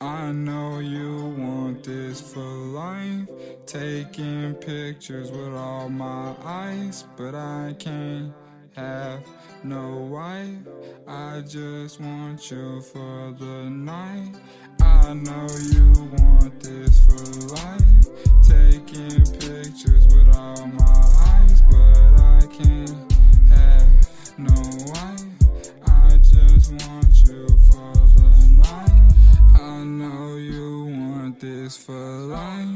I know you want this for life. Taking pictures with all my eyes, but I can't have no wife. I just want you for the night. I know you want this for life. For life.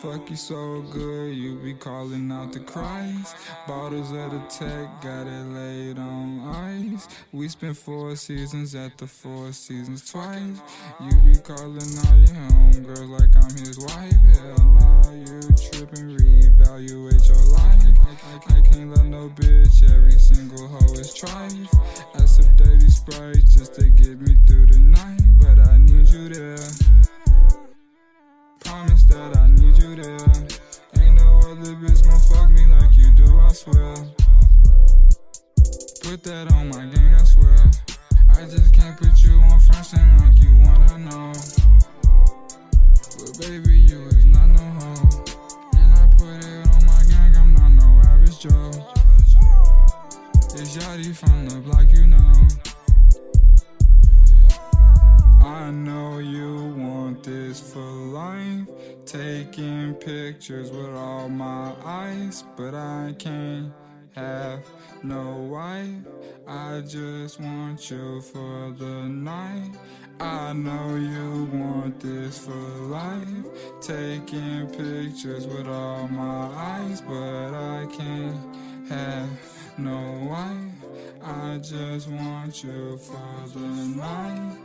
Fuck you so good, you be calling out the Christ. Bottles of the tech, got it laid on ice. We spent four seasons at the Four Seasons twice. You be calling all your homegirls like I'm his wife. Hell nah, you tripping, reevaluate your life. I, I, I can't love no bitch, every single hoe is trife. I sip dirty sprite just to get me through the night, Promise that I need you there. Ain't no other bitch gon' fuck me like you do, I swear. Put that on my gang, I swear. I just can't put you on front end like you wanna know. But baby, you is not no hoe. And I put it on my gang, I'm not no average Joe. It's Yachty from the block, you know. Life. Taking pictures with all my eyes, but I can't have no wife. I just want you for the night. I know you want this for life. Taking pictures with all my eyes, but I can't have no wife. I just want you for the night.